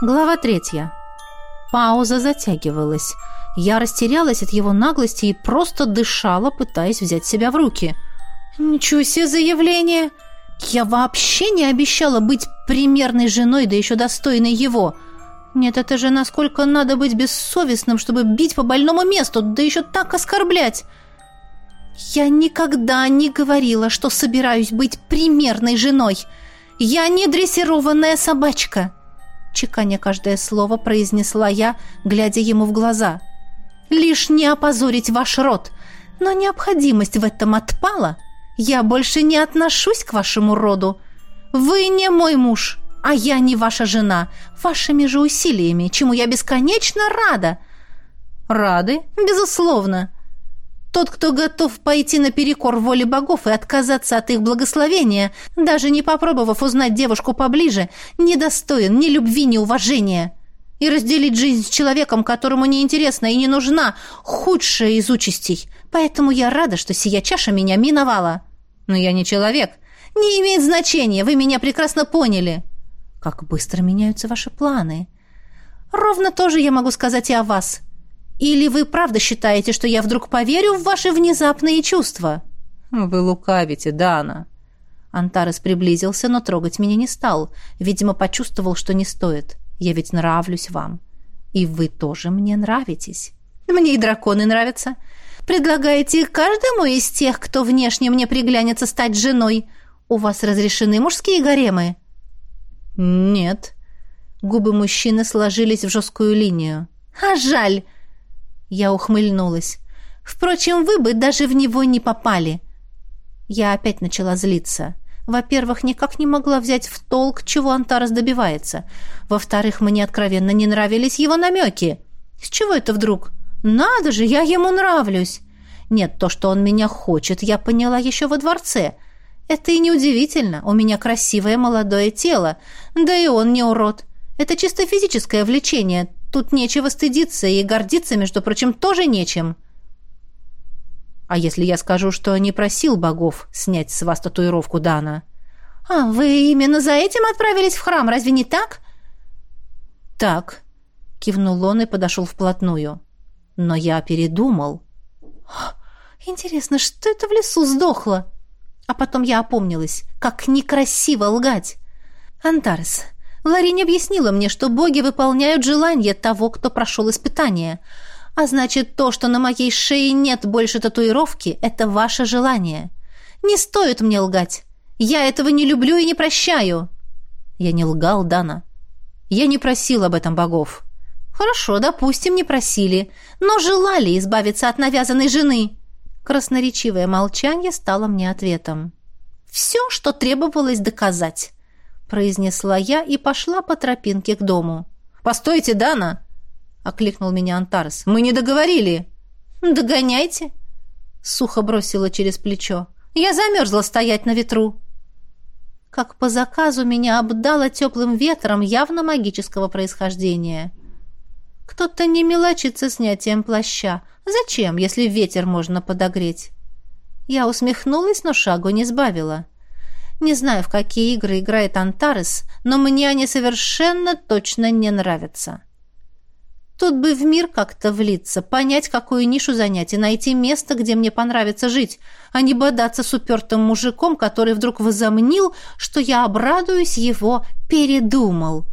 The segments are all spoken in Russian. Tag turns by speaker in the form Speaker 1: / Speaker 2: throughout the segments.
Speaker 1: Глава третья. Пауза затягивалась. Я растерялась от его наглости и просто дышала, пытаясь взять себя в руки. «Ничего себе заявление! Я вообще не обещала быть примерной женой, да еще достойной его!» Нет, это же насколько надо быть бессовестным, чтобы бить по больному месту, да еще так оскорблять. Я никогда не говорила, что собираюсь быть примерной женой. Я не дрессированная собачка чеканя каждое слово, произнесла я, глядя ему в глаза. «Лишь не опозорить ваш род, но необходимость в этом отпала. Я больше не отношусь к вашему роду. Вы не мой муж, а я не ваша жена, вашими же усилиями, чему я бесконечно рада». «Рады? Безусловно. Тот, кто готов пойти наперекор воле богов и отказаться от их благословения, даже не попробовав узнать девушку поближе, не достоин ни любви, ни уважения. И разделить жизнь с человеком, которому не неинтересна и не нужна, худшая из участей. Поэтому я рада, что сия чаша меня миновала. Но я не человек. Не имеет значения, вы меня прекрасно поняли. Как быстро меняются ваши планы. Ровно то же я могу сказать и о вас. Или вы правда считаете, что я вдруг поверю в ваши внезапные чувства?» «Вы лукавите, Дана». Антарес приблизился, но трогать меня не стал. Видимо, почувствовал, что не стоит. «Я ведь нравлюсь вам. И вы тоже мне нравитесь. Мне и драконы нравятся. Предлагаете каждому из тех, кто внешне мне приглянется, стать женой? У вас разрешены мужские гаремы?» «Нет». Губы мужчины сложились в жесткую линию. «А жаль!» Я ухмыльнулась. «Впрочем, вы бы даже в него не попали». Я опять начала злиться. Во-первых, никак не могла взять в толк, чего Антарас добивается. Во-вторых, мне откровенно не нравились его намеки. С чего это вдруг? Надо же, я ему нравлюсь. Нет, то, что он меня хочет, я поняла еще во дворце. Это и неудивительно. У меня красивое молодое тело. Да и он не урод. Это чисто физическое влечение, Тут нечего стыдиться и гордиться, между прочим, тоже нечем. А если я скажу, что не просил богов снять с вас татуировку Дана? А вы именно за этим отправились в храм, разве не так? Так, кивнул он и подошел вплотную. Но я передумал. Интересно, что это в лесу сдохло? А потом я опомнилась, как некрасиво лгать. Антарес, Ларинь объяснила мне, что боги выполняют желания того, кто прошел испытание. А значит, то, что на моей шее нет больше татуировки, это ваше желание. Не стоит мне лгать. Я этого не люблю и не прощаю. Я не лгал, Дана. Я не просил об этом богов. Хорошо, допустим, не просили, но желали избавиться от навязанной жены. Красноречивое молчание стало мне ответом. Все, что требовалось доказать произнесла я и пошла по тропинке к дому. «Постойте, Дана!» — окликнул меня Антарес. «Мы не договорили!» «Догоняйте!» — сухо бросила через плечо. «Я замерзла стоять на ветру!» Как по заказу меня обдало теплым ветром явно магического происхождения. Кто-то не мелочится снятием плаща. Зачем, если ветер можно подогреть? Я усмехнулась, но шагу не сбавила. — не знаю, в какие игры играет Антарес, но мне они совершенно точно не нравятся. Тут бы в мир как-то влиться, понять, какую нишу занять и найти место, где мне понравится жить, а не бодаться с упертым мужиком, который вдруг возомнил, что я обрадуюсь его, передумал.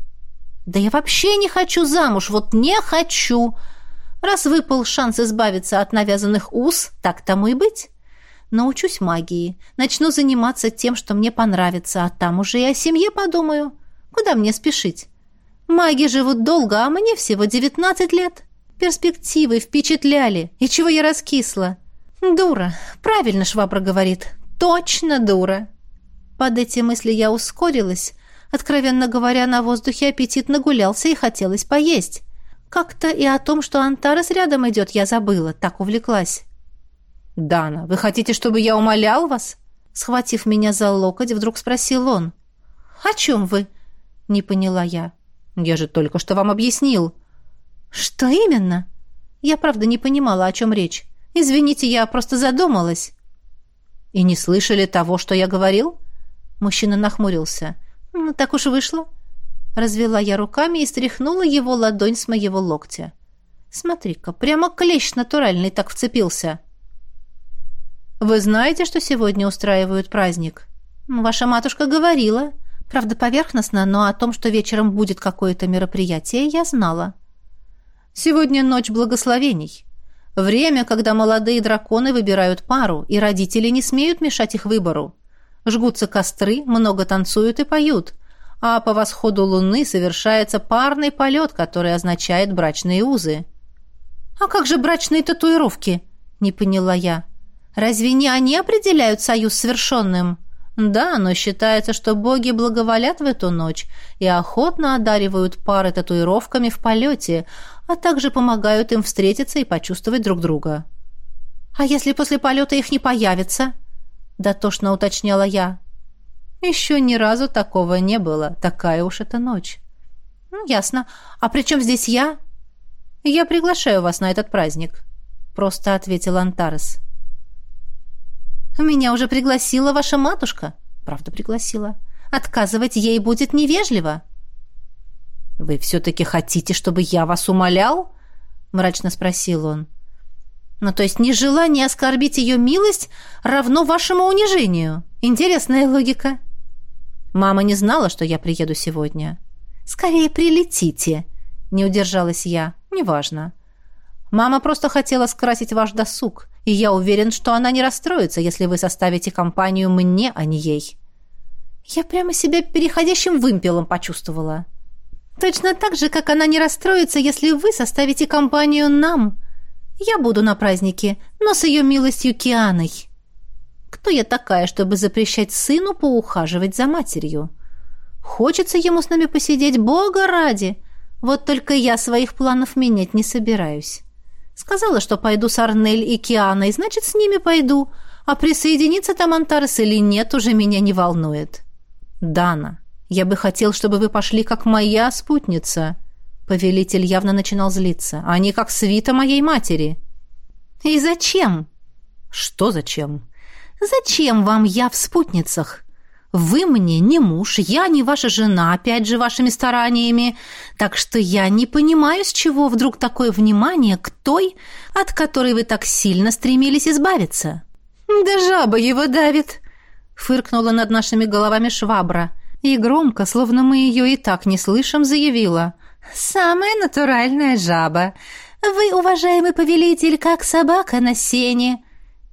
Speaker 1: Да я вообще не хочу замуж, вот не хочу. Раз выпал шанс избавиться от навязанных уз, так тому и быть. Научусь магии. Начну заниматься тем, что мне понравится, а там уже и о семье подумаю. Куда мне спешить? Маги живут долго, а мне всего 19 лет. Перспективы впечатляли. И чего я раскисла? Дура. Правильно швабра говорит. Точно дура. Под эти мысли я ускорилась. Откровенно говоря, на воздухе аппетит нагулялся и хотелось поесть. Как-то и о том, что Антарес рядом идет, я забыла, так увлеклась. Дана, вы хотите, чтобы я умолял вас?» Схватив меня за локоть, вдруг спросил он. «О чем вы?» — не поняла я. «Я же только что вам объяснил». «Что именно?» Я, правда, не понимала, о чем речь. «Извините, я просто задумалась». «И не слышали того, что я говорил?» Мужчина нахмурился. «Ну, «Так уж вышло». Развела я руками и стряхнула его ладонь с моего локтя. «Смотри-ка, прямо клещ натуральный так вцепился». Вы знаете, что сегодня устраивают праздник? Ну, ваша матушка говорила. Правда, поверхностно, но о том, что вечером будет какое-то мероприятие, я знала. Сегодня ночь благословений. Время, когда молодые драконы выбирают пару, и родители не смеют мешать их выбору. Жгутся костры, много танцуют и поют. А по восходу луны совершается парный полет, который означает брачные узы. «А как же брачные татуировки?» – не поняла я. Разве не они определяют союз совершенным? Да, но считается, что боги благоволят в эту ночь и охотно одаривают пары татуировками в полете, а также помогают им встретиться и почувствовать друг друга. «А если после полета их не появится?» — дотошно уточняла я. «Еще ни разу такого не было. Такая уж эта ночь». Ну, «Ясно. А при чем здесь я?» «Я приглашаю вас на этот праздник», — просто ответил Антарес. Меня уже пригласила ваша матушка. Правда, пригласила. Отказывать ей будет невежливо. Вы все-таки хотите, чтобы я вас умолял? Мрачно спросил он. Ну, то есть нежелание оскорбить ее милость равно вашему унижению. Интересная логика. Мама не знала, что я приеду сегодня. Скорее прилетите, не удержалась я. Неважно. Мама просто хотела скрасить ваш досуг, и я уверен, что она не расстроится, если вы составите компанию мне, а не ей. Я прямо себя переходящим вымпелом почувствовала. Точно так же, как она не расстроится, если вы составите компанию нам. Я буду на празднике, но с ее милостью Кианой. Кто я такая, чтобы запрещать сыну поухаживать за матерью? Хочется ему с нами посидеть, бога ради. Вот только я своих планов менять не собираюсь. Сказала, что пойду с Арнель и Кианой, значит, с ними пойду. А присоединиться там Антарес или нет, уже меня не волнует. Дана, я бы хотел, чтобы вы пошли как моя спутница. Повелитель явно начинал злиться. А не как свита моей матери. И зачем? Что зачем? Зачем вам я в спутницах? Вы мне не муж, я не ваша жена, опять же, вашими стараниями. Так что я не понимаю, с чего вдруг такое внимание к той, от которой вы так сильно стремились избавиться». «Да жаба его давит!» — фыркнула над нашими головами швабра. И громко, словно мы ее и так не слышим, заявила. «Самая натуральная жаба. Вы, уважаемый повелитель, как собака на сене.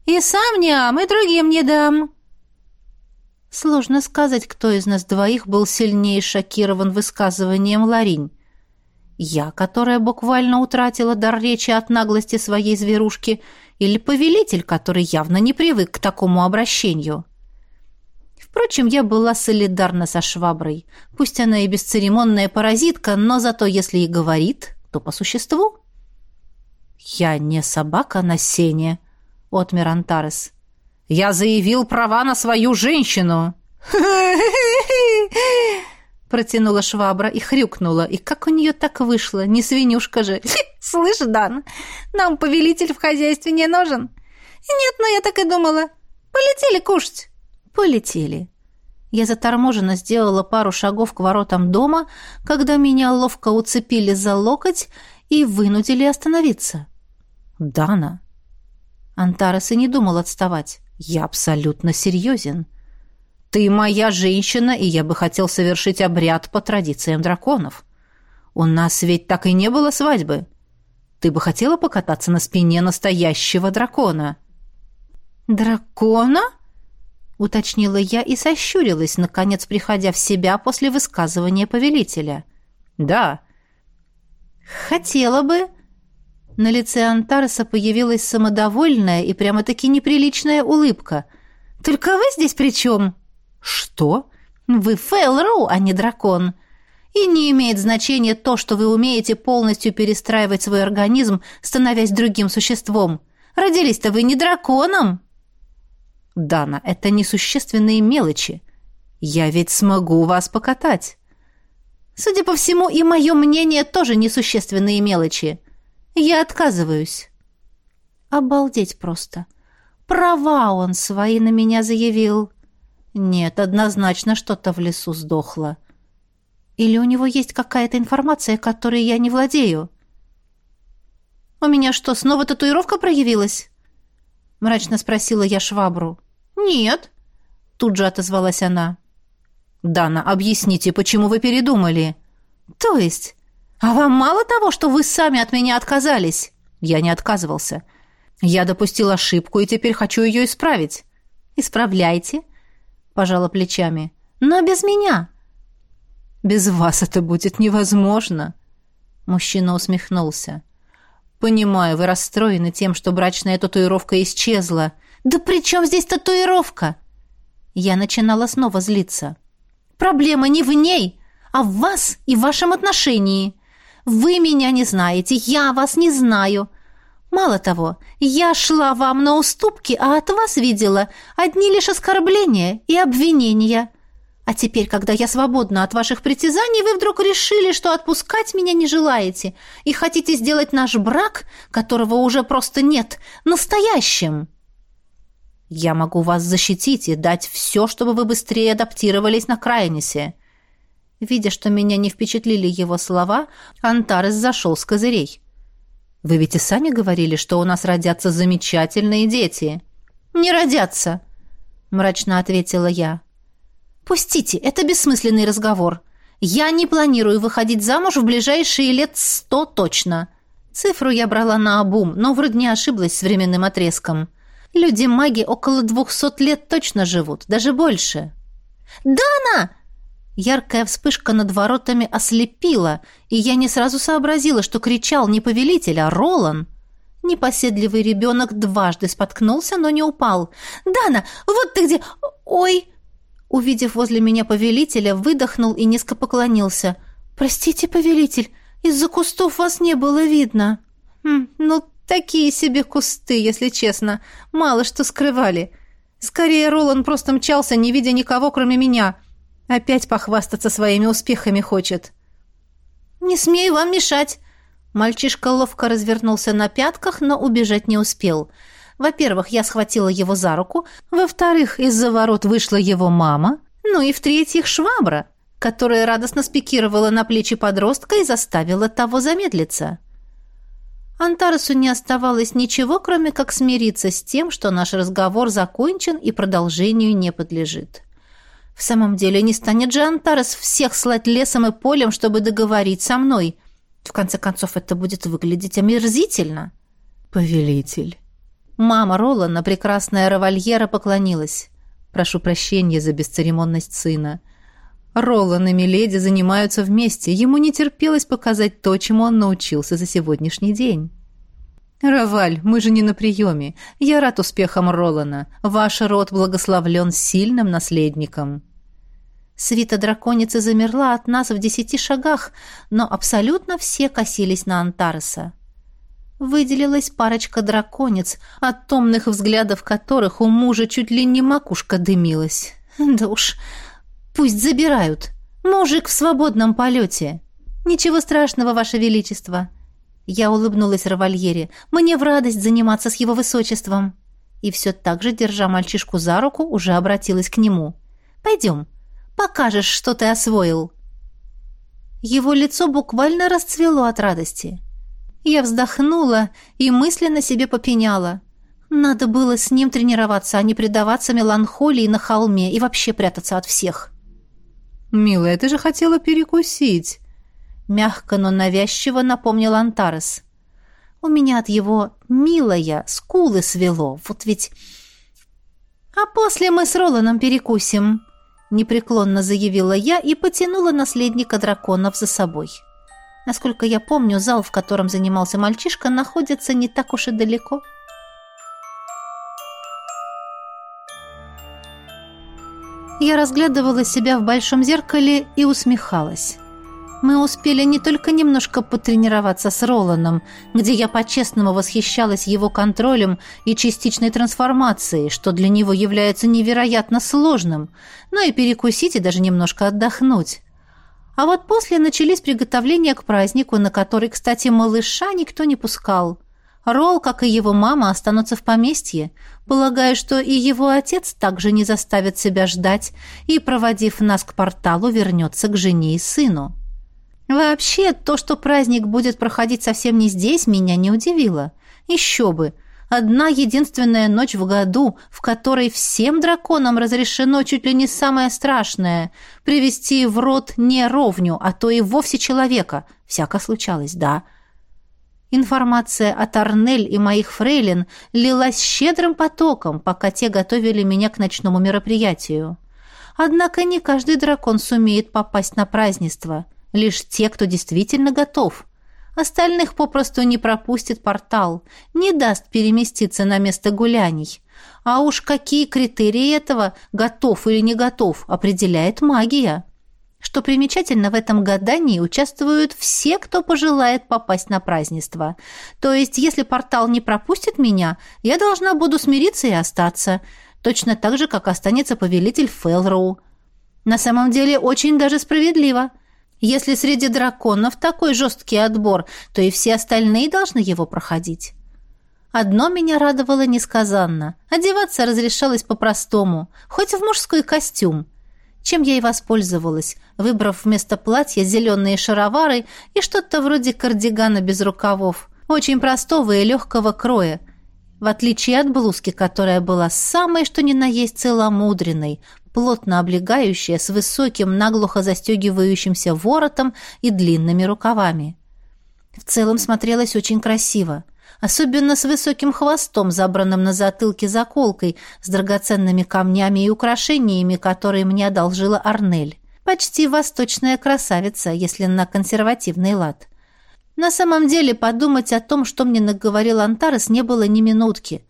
Speaker 1: И сам не ам, и другим не дам». Сложно сказать, кто из нас двоих был сильнее шокирован высказыванием Ларинь. Я, которая буквально утратила дар речи от наглости своей зверушки, или повелитель, который явно не привык к такому обращению. Впрочем, я была солидарна со шваброй. Пусть она и бесцеремонная паразитка, но зато если и говорит, то по существу. «Я не собака на сене», — отмер Антарес. Я заявил права на свою женщину!» Протянула швабра и хрюкнула. И как у нее так вышло? Не свинюшка же. «Слышь, Дан, нам повелитель в хозяйстве не нужен!» «Нет, но я так и думала. Полетели кушать!» «Полетели!» Я заторможенно сделала пару шагов к воротам дома, когда меня ловко уцепили за локоть и вынудили остановиться. «Дана!» Антарес и не думал отставать. Я абсолютно серьезен. Ты моя женщина, и я бы хотел совершить обряд по традициям драконов. У нас ведь так и не было свадьбы. Ты бы хотела покататься на спине настоящего дракона? Дракона? уточнила я и сощурилась, наконец приходя в себя после высказывания повелителя. Да. Хотела бы, на лице Антарса появилась самодовольная и прямо-таки неприличная улыбка. «Только вы здесь при чем?» «Что?» «Вы Фейлроу, а не дракон!» И не имеет значения то, что вы умеете полностью перестраивать свой организм, становясь другим существом. Родились-то вы не драконом. Дана, это несущественные мелочи. Я ведь смогу вас покатать. Судя по всему, и мое мнение тоже несущественные мелочи. Я отказываюсь. Обалдеть просто. Права он свои на меня заявил. Нет, однозначно что-то в лесу сдохло. Или у него есть какая-то информация, которой я не владею? У меня что, снова татуировка проявилась? Мрачно спросила я швабру. Нет, тут же отозвалась она. Дана, объясните, почему вы передумали? То есть а вам мало того, что вы сами от меня отказались? Я не отказывался. Я допустил ошибку и теперь хочу ее исправить. Исправляйте, пожала плечами. Но без меня. Без вас это будет невозможно, мужчина усмехнулся. Понимаю, вы расстроены тем, что брачная татуировка исчезла. Да при чем здесь татуировка? Я начинала снова злиться. Проблема не в ней, а в вас и в вашем отношении. Вы меня не знаете, я вас не знаю. Мало того, я шла вам на уступки, а от вас видела одни лишь оскорбления и обвинения. А теперь, когда я свободна от ваших притязаний, вы вдруг решили, что отпускать меня не желаете и хотите сделать наш брак, которого уже просто нет, настоящим. Я могу вас защитить и дать все, чтобы вы быстрее адаптировались на Крайнисе. Видя, что меня не впечатлили его слова, Антарес зашел с козырей. «Вы ведь и сами говорили, что у нас родятся замечательные дети». «Не родятся», — мрачно ответила я. «Пустите, это бессмысленный разговор. Я не планирую выходить замуж в ближайшие лет сто точно». Цифру я брала на обум, но вроде не ошиблась с временным отрезком. Люди-маги около двухсот лет точно живут, даже больше. «Дана!» Яркая вспышка над воротами ослепила, и я не сразу сообразила, что кричал не повелитель, а Ролан. Непоседливый ребенок дважды споткнулся, но не упал. «Дана, вот ты где! Ой!» Увидев возле меня повелителя, выдохнул и низко поклонился. «Простите, повелитель, из-за кустов вас не было видно». Хм, «Ну, такие себе кусты, если честно. Мало что скрывали. Скорее, Ролан просто мчался, не видя никого, кроме меня». Опять похвастаться своими успехами хочет. «Не смей вам мешать!» Мальчишка ловко развернулся на пятках, но убежать не успел. Во-первых, я схватила его за руку. Во-вторых, из-за ворот вышла его мама. Ну и в-третьих, швабра, которая радостно спикировала на плечи подростка и заставила того замедлиться. Антаресу не оставалось ничего, кроме как смириться с тем, что наш разговор закончен и продолжению не подлежит. В самом деле не станет же Антарес всех слать лесом и полем, чтобы договорить со мной. В конце концов, это будет выглядеть омерзительно. Повелитель. Мама Ролана, прекрасная равальера, поклонилась. Прошу прощения за бесцеремонность сына. Ролан и Миледи занимаются вместе. Ему не терпелось показать то, чему он научился за сегодняшний день. «Раваль, мы же не на приеме. Я рад успехам Ролана. Ваш род благословлен сильным наследником». Свита драконицы замерла от нас в десяти шагах, но абсолютно все косились на Антареса. Выделилась парочка дракониц, от томных взглядов которых у мужа чуть ли не макушка дымилась. «Да уж, пусть забирают. Мужик в свободном полете. Ничего страшного, Ваше Величество». Я улыбнулась Равальере. «Мне в радость заниматься с его высочеством!» И все так же, держа мальчишку за руку, уже обратилась к нему. «Пойдем, покажешь, что ты освоил!» Его лицо буквально расцвело от радости. Я вздохнула и мысленно себе попеняла. Надо было с ним тренироваться, а не предаваться меланхолии на холме и вообще прятаться от всех.
Speaker 2: «Милая, ты же хотела перекусить!»
Speaker 1: мягко, но навязчиво напомнил Антарес. «У меня от его, милая, скулы свело, вот ведь...» «А после мы с Роланом перекусим», — непреклонно заявила я и потянула наследника драконов за собой. Насколько я помню, зал, в котором занимался мальчишка, находится не так уж и далеко. Я разглядывала себя в большом зеркале и усмехалась. Мы успели не только немножко потренироваться с Роланом, где я по-честному восхищалась его контролем и частичной трансформацией, что для него является невероятно сложным, но и перекусить и даже немножко отдохнуть. А вот после начались приготовления к празднику, на который, кстати, малыша никто не пускал. Рол, как и его мама, останутся в поместье, полагая, что и его отец также не заставит себя ждать и, проводив нас к порталу, вернется к жене и сыну. Вообще, то, что праздник будет проходить совсем не здесь, меня не удивило. Еще бы. Одна единственная ночь в году, в которой всем драконам разрешено чуть ли не самое страшное — привести в рот не ровню, а то и вовсе человека. Всяко случалось, да. Информация о Торнель и моих фрейлин лилась щедрым потоком, пока те готовили меня к ночному мероприятию. Однако не каждый дракон сумеет попасть на празднество — Лишь те, кто действительно готов. Остальных попросту не пропустит портал, не даст переместиться на место гуляний. А уж какие критерии этого, готов или не готов, определяет магия. Что примечательно, в этом гадании участвуют все, кто пожелает попасть на празднество. То есть, если портал не пропустит меня, я должна буду смириться и остаться. Точно так же, как останется повелитель Фелроу. На самом деле, очень даже справедливо – если среди драконов такой жесткий отбор, то и все остальные должны его проходить. Одно меня радовало несказанно. Одеваться разрешалось по-простому, хоть в мужской костюм. Чем я и воспользовалась, выбрав вместо платья зеленые шаровары и что-то вроде кардигана без рукавов, очень простого и легкого кроя – в отличие от блузки, которая была самой что ни на есть целомудренной, плотно облегающая, с высоким, наглухо застегивающимся воротом и длинными рукавами. В целом смотрелась очень красиво. Особенно с высоким хвостом, забранным на затылке заколкой, с драгоценными камнями и украшениями, которые мне одолжила Арнель. Почти восточная красавица, если на консервативный лад. На самом деле подумать о том, что мне наговорил Антарес, не было ни минутки.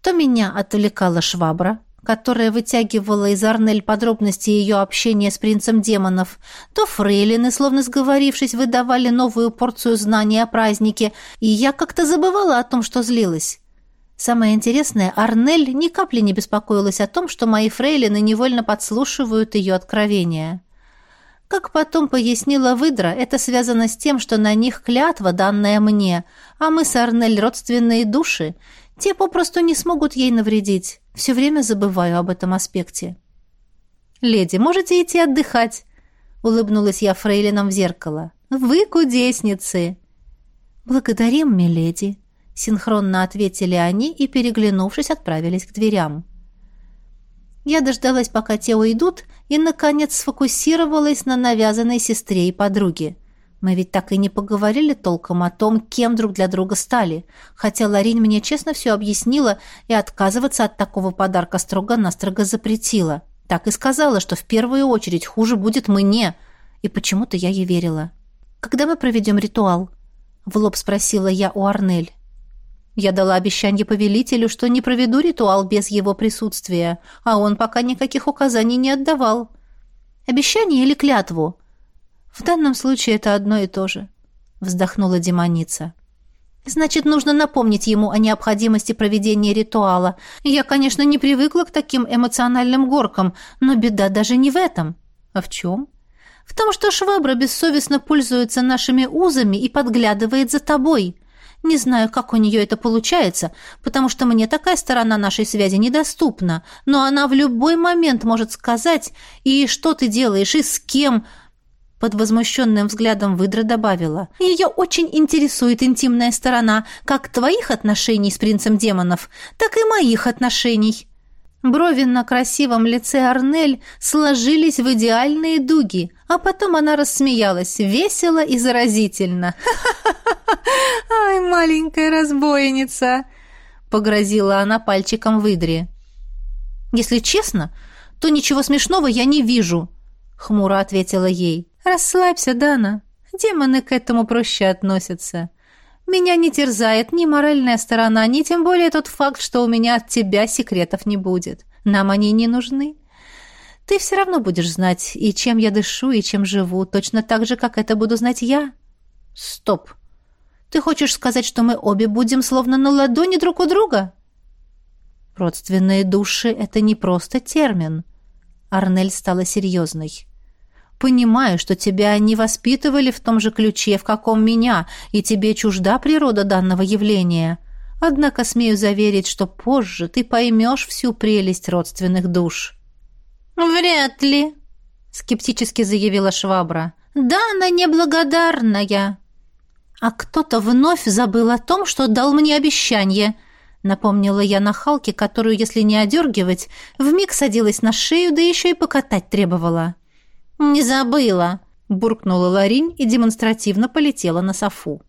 Speaker 1: То меня отвлекала швабра, которая вытягивала из Арнель подробности ее общения с принцем демонов, то фрейлины, словно сговорившись, выдавали новую порцию знаний о празднике, и я как-то забывала о том, что злилась. Самое интересное, Арнель ни капли не беспокоилась о том, что мои фрейлины невольно подслушивают ее откровения. Как потом пояснила выдра, это связано с тем, что на них клятва, данная мне, а мы с Арнель родственные души. Те попросту не смогут ей навредить. Все время забываю об этом аспекте. «Леди, можете идти отдыхать», — улыбнулась я фрейлином в зеркало. «Вы кудесницы!» «Благодарим, миледи», — синхронно ответили они и, переглянувшись, отправились к дверям. Я дождалась, пока те уйдут, и, наконец, сфокусировалась на навязанной сестре и подруге. Мы ведь так и не поговорили толком о том, кем друг для друга стали, хотя Ларин мне честно все объяснила и отказываться от такого подарка строго-настрого запретила. Так и сказала, что в первую очередь хуже будет мне, и почему-то я ей верила. «Когда мы проведем ритуал?» — в лоб спросила я у Арнель. Я дала обещание повелителю, что не проведу ритуал без его присутствия, а он пока никаких указаний не отдавал. Обещание или клятву? В данном случае это одно и то же, вздохнула демоница. Значит, нужно напомнить ему о необходимости проведения ритуала. Я, конечно, не привыкла к таким эмоциональным горкам, но беда даже не в этом. А в чем? В том, что швабра бессовестно пользуется нашими узами и подглядывает за тобой. Не знаю, как у нее это получается, потому что мне такая сторона нашей связи недоступна, но она в любой момент может сказать «И что ты делаешь? И с кем?» Под возмущенным взглядом выдра добавила «Ее очень интересует интимная сторона как твоих отношений с принцем демонов, так и моих отношений». Брови на красивом лице Арнель сложились в идеальные дуги, а потом она рассмеялась весело и заразительно. «Ай, маленькая разбойница!» — погрозила она пальчиком выдре. «Если честно, то ничего смешного я не вижу», — хмуро ответила ей. «Расслабься, Дана. Демоны к этому проще относятся. Меня не терзает ни моральная сторона, ни тем более тот факт, что у меня от тебя секретов не будет. Нам они не нужны. Ты все равно будешь знать, и чем я дышу, и чем живу, точно так же, как это буду знать я. Стоп. Ты хочешь сказать, что мы обе будем словно на ладони друг у друга? Родственные души — это не просто термин. Арнель стала серьезной. Понимаю, что тебя не воспитывали в том же ключе, в каком меня, и тебе чужда природа данного явления. Однако смею заверить, что позже ты поймешь всю прелесть родственных душ».
Speaker 3: «Вряд ли», — скептически заявила швабра. «Да, она неблагодарная».
Speaker 1: «А кто-то вновь забыл о том, что дал мне обещание», — напомнила я нахалке, которую, если не одергивать, вмиг садилась на шею, да еще и покатать требовала.
Speaker 3: «Не забыла!»
Speaker 1: – буркнула Ларинь и демонстративно полетела на Софу.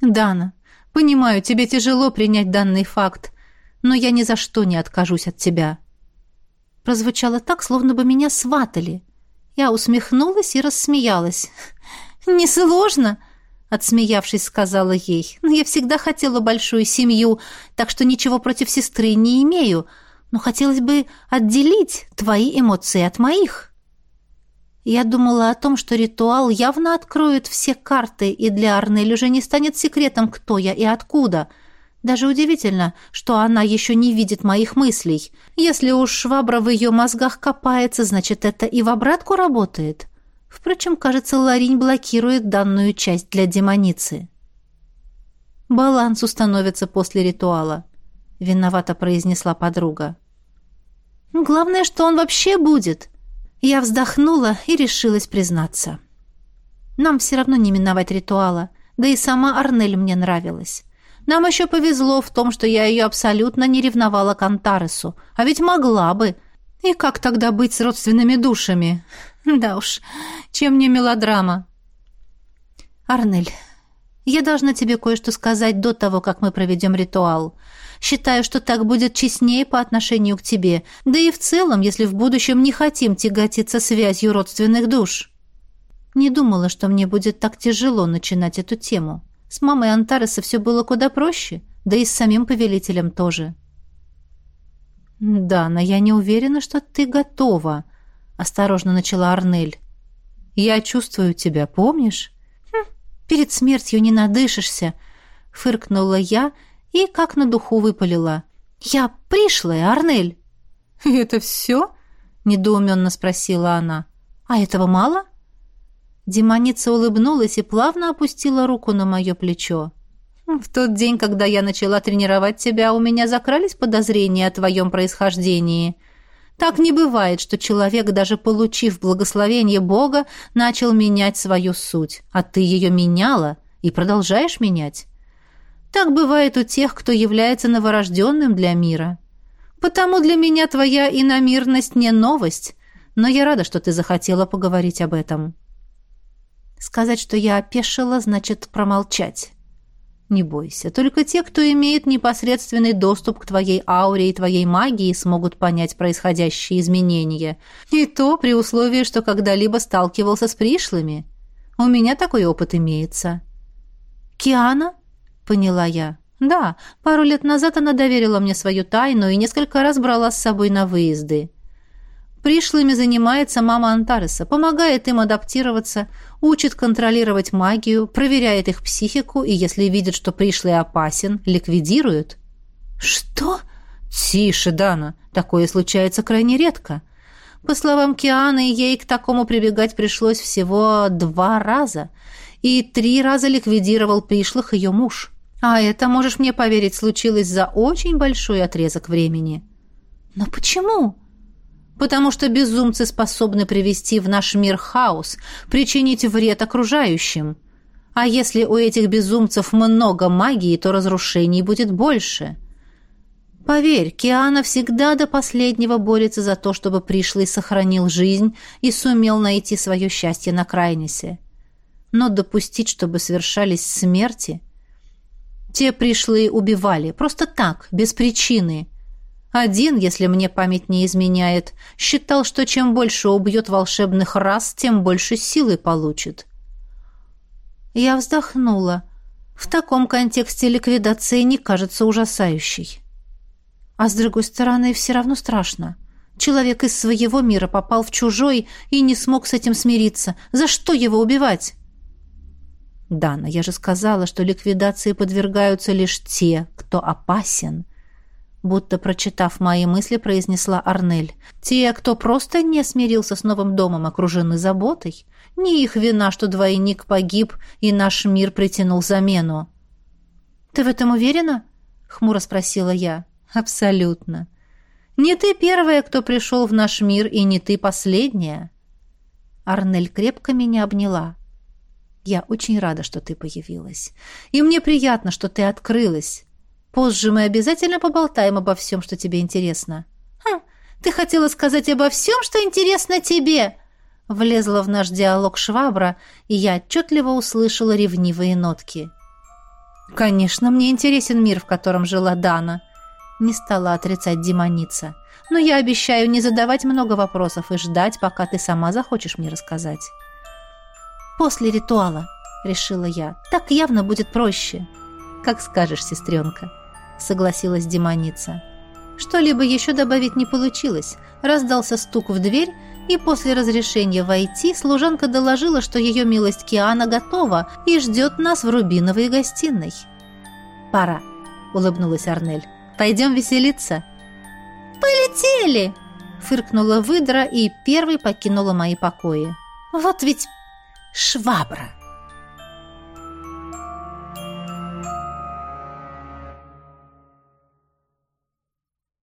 Speaker 1: «Дана, понимаю, тебе тяжело принять данный факт, но я ни за что не откажусь от тебя». Прозвучало так, словно бы меня сватали. Я усмехнулась и рассмеялась. «Несложно!» — отсмеявшись, сказала ей. «Но я всегда хотела большую семью, так что ничего против сестры не имею, но хотелось бы отделить твои эмоции от моих». Я думала о том, что ритуал явно откроет все карты, и для Арнель уже не станет секретом, кто я и откуда. Даже удивительно, что она еще не видит моих мыслей. Если уж швабра в ее мозгах копается, значит, это и в обратку работает. Впрочем, кажется, Ларинь блокирует данную часть для демоницы. «Баланс установится после ритуала», — виновато произнесла подруга. «Главное, что он вообще будет», — я вздохнула и решилась признаться. Нам все равно не миновать ритуала, да и сама Арнель мне нравилась. Нам еще повезло в том, что я ее абсолютно не ревновала к Антаресу, а ведь могла бы. И как тогда быть с родственными душами? Да уж, чем не мелодрама. Арнель, я должна тебе кое-что сказать до того, как мы проведем ритуал. Считаю, что так будет честнее по отношению к тебе, да и в целом, если в будущем не хотим тяготиться связью родственных душ». Не думала, что мне будет так тяжело начинать эту тему. С мамой Антареса все было куда проще, да и с самим повелителем тоже. «Да, но я не уверена, что ты готова», — осторожно начала Арнель. «Я чувствую тебя, помнишь?» хм, «Перед смертью не надышишься», — фыркнула я и как на духу выпалила. «Я пришлая, Арнель!» «Это все?» — недоуменно спросила она. «А этого мало?» Демоница улыбнулась и плавно опустила руку на мое плечо. «В тот день, когда я начала тренировать тебя, у меня закрались подозрения о твоем происхождении. Так не бывает, что человек, даже получив благословение Бога, начал менять свою суть, а ты ее меняла и продолжаешь менять». Так бывает у тех, кто является новорожденным для мира. Потому для меня твоя иномирность не новость, но я рада, что ты захотела поговорить об этом. Сказать, что я опешила, значит промолчать. Не бойся, только те, кто имеет непосредственный доступ к твоей ауре и твоей магии, смогут понять происходящие изменения. И то при условии, что когда-либо сталкивался с пришлыми. У меня такой опыт имеется. Киана? поняла я. Да, пару лет назад она доверила мне свою тайну и несколько раз брала с собой на выезды. Пришлыми занимается мама Антареса, помогает им адаптироваться, учит контролировать магию, проверяет их психику и, если видит, что пришлый опасен, ликвидирует. Что? Тише, Дана, такое случается крайне редко. По словам Кианы, ей к такому прибегать пришлось всего два раза, и три раза ликвидировал пришлых ее муж. А это можешь мне поверить, случилось за очень большой отрезок времени. Но почему? Потому что безумцы способны привести в наш мир хаос, причинить вред окружающим. А если у этих безумцев много магии, то разрушений будет больше. Поверь, Киана всегда до последнего борется за то, чтобы пришлый сохранил жизнь и сумел найти свое счастье на Крайнисе. Но допустить, чтобы совершались смерти – те пришли, убивали, просто так, без причины. Один, если мне память не изменяет, считал, что чем больше убьет волшебных рас, тем больше силы получит. Я вздохнула. В таком контексте ликвидация не кажется ужасающей. А с другой стороны, все равно страшно. Человек из своего мира попал в чужой и не смог с этим смириться. За что его убивать? Дана, я же сказала, что ликвидации подвергаются лишь те, кто опасен. Будто прочитав мои мысли, произнесла Арнель. Те, кто просто не смирился с новым домом, окружены заботой. Не их вина, что двойник погиб, и наш мир притянул замену. «Ты в этом уверена?» — хмуро спросила я. «Абсолютно. Не ты первая, кто пришел в наш мир, и не ты последняя». Арнель крепко меня обняла. Я очень рада, что ты появилась. И мне приятно, что ты открылась. Позже мы обязательно поболтаем обо всем, что тебе интересно». «Хм, ты хотела сказать обо всем, что интересно тебе!» Влезла в наш диалог швабра, и я отчетливо услышала ревнивые нотки. «Конечно, мне интересен мир, в котором жила Дана», — не стала отрицать демоница. «Но я обещаю не задавать много вопросов и ждать, пока ты сама захочешь мне рассказать» после ритуала», — решила я. «Так явно будет проще». «Как скажешь, сестренка», — согласилась демоница. Что-либо еще добавить не получилось. Раздался стук в дверь, и после разрешения войти служанка доложила, что ее милость Киана готова и ждет нас в рубиновой гостиной. «Пора», — улыбнулась Арнель. «Пойдем веселиться».
Speaker 3: «Полетели!»
Speaker 1: — фыркнула выдра и первой покинула мои покои. «Вот ведь швабра.